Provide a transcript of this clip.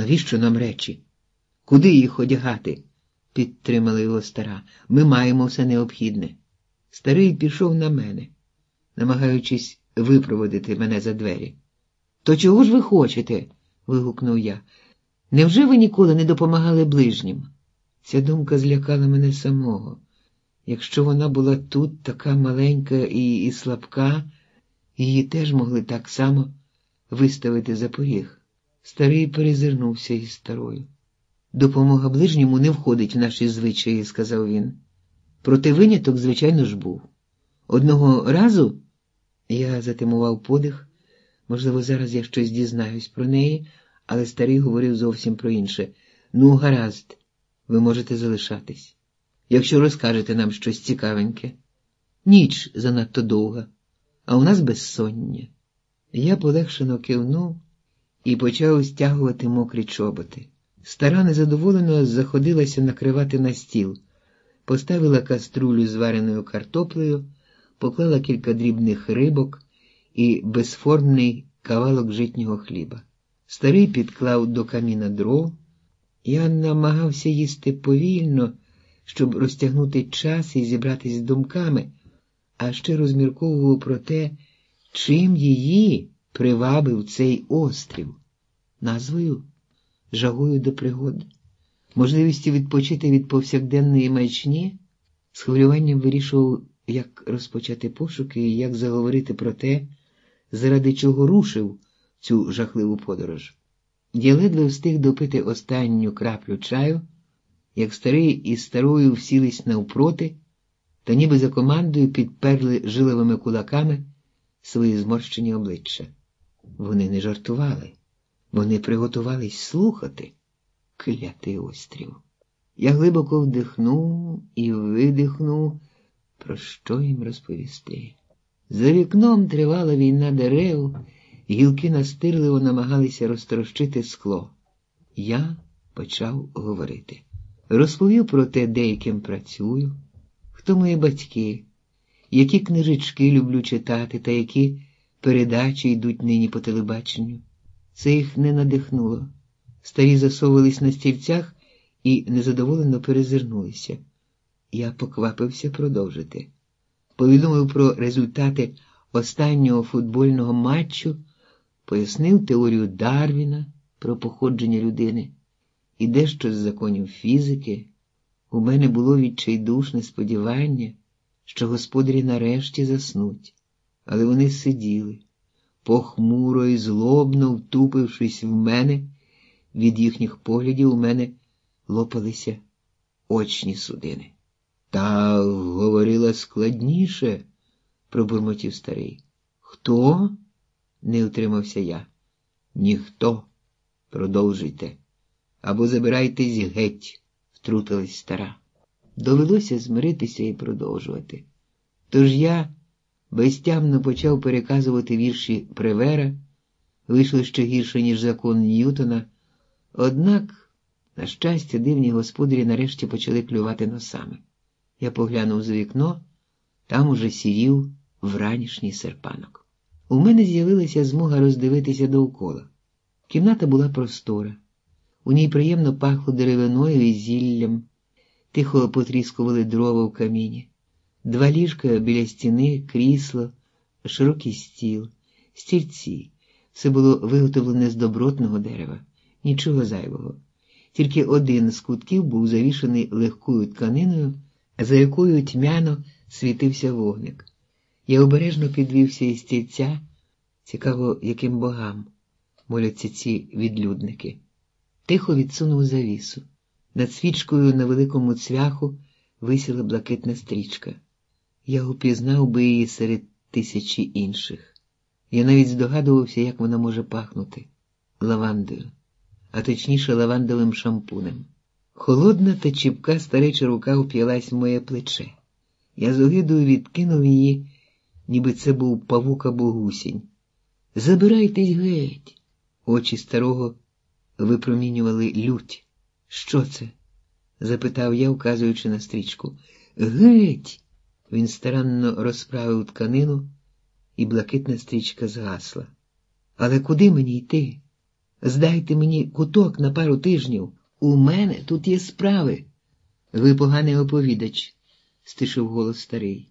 Навіщо нам речі? Куди їх одягати? підтримала його стара. Ми маємо все необхідне. Старий пішов на мене, намагаючись випроводити мене за двері. То чого ж ви хочете? вигукнув я. Невже ви ніколи не допомагали ближнім? Ця думка злякала мене самого. Якщо вона була тут така маленька і, і слабка, її теж могли так само виставити за поріг. Старий перезирнувся із старою. Допомога ближньому не входить в наші звичаї, сказав він. Проте виняток, звичайно ж, був. Одного разу я затимував подих, можливо, зараз я щось дізнаюсь про неї, але старий говорив зовсім про інше. Ну, гаразд, ви можете залишатись. Якщо розкажете нам щось цікавеньке. Ніч занадто довга, а у нас безсоння. Я полегшено кивнув і почав стягувати мокрі чоботи. Стара незадоволено заходилася накривати на стіл, поставила каструлю з вареною картоплею, поклала кілька дрібних рибок і безформний кавалок житнього хліба. Старий підклав до каміна дров. Я намагався їсти повільно, щоб розтягнути час і зібратись з думками, а ще розмірковував про те, чим її привабив цей острів, назвою жагою до пригод, можливістю відпочити від повсякденної маячні, з хвилюванням вирішував, як розпочати пошуки і як заговорити про те, заради чого рушив цю жахливу подорож. Я ледве встиг допити останню краплю чаю, як старий із старою всілись навпроти, та ніби за командою підперли жиловими кулаками свої зморщені обличчя. Вони не жартували. Вони приготувались слухати клятий острів. Я глибоко вдихнув і видихнув, про що їм розповісти. За вікном тривала війна дерев, гілки настирливо намагалися розтрощити скло. Я почав говорити. Розповів про те, де яким працюю, хто мої батьки, які книжечки люблю читати та які передачі йдуть нині по телебаченню. Це їх не надихнуло. Старі засовувались на стільцях і незадоволено перезирнулися. Я поквапився продовжити. Повідомив про результати останнього футбольного матчу, пояснив теорію Дарвіна про походження людини і дещо з законів фізики. У мене було відчайдушне сподівання, що господарі нарешті заснуть, але вони сиділи похмуро і злобно втупившись в мене, від їхніх поглядів у мене лопалися очні судини. Та говорила складніше, пробурмотів старий. Хто? не утримався я. Ніхто. Продовжуйте. Або забирайтесь геть, втрутилась стара. Довелося змиритися і продовжувати. Тож я безтямно почав переказувати вірші Превера, вийшло ще гірше, ніж закон Ньютона, однак, на щастя, дивні господарі нарешті почали клювати носами. Я поглянув з вікно, там уже сірів вранішній серпанок. У мене з'явилася змога роздивитися довкола. Кімната була простора, у ній приємно пахло деревиною і зіллям, тихо потріскували дрова в каміні. Два ліжка біля стіни, крісло, широкий стіл, стільці. Все було виготовлене з добротного дерева, нічого зайвого. Тільки один з кутків був завішаний легкою тканиною, за якою тьмяно світився вогник. Я обережно підвівся із стільця, цікаво, яким богам моляться ці відлюдники. Тихо відсунув завісу. Над свічкою на великому цвяху висіла блакитна стрічка. Я упізнав би її серед тисячі інших. Я навіть здогадувався, як вона може пахнути лавандою, а точніше лавандовим шампунем. Холодна та чіпка стареча рука вп'ялась в моє плече. Я з огидою відкинув її, ніби це був павук або гусінь. Забирайтесь геть. Очі старого випромінювали лють. Що це? запитав я, вказуючи на стрічку. Геть. Він старанно розправив тканину, і блакитна стрічка згасла. Але куди мені йти? Здайте мені куток на пару тижнів. У мене тут є справи. Ви поганий оповідач, стишив голос старий.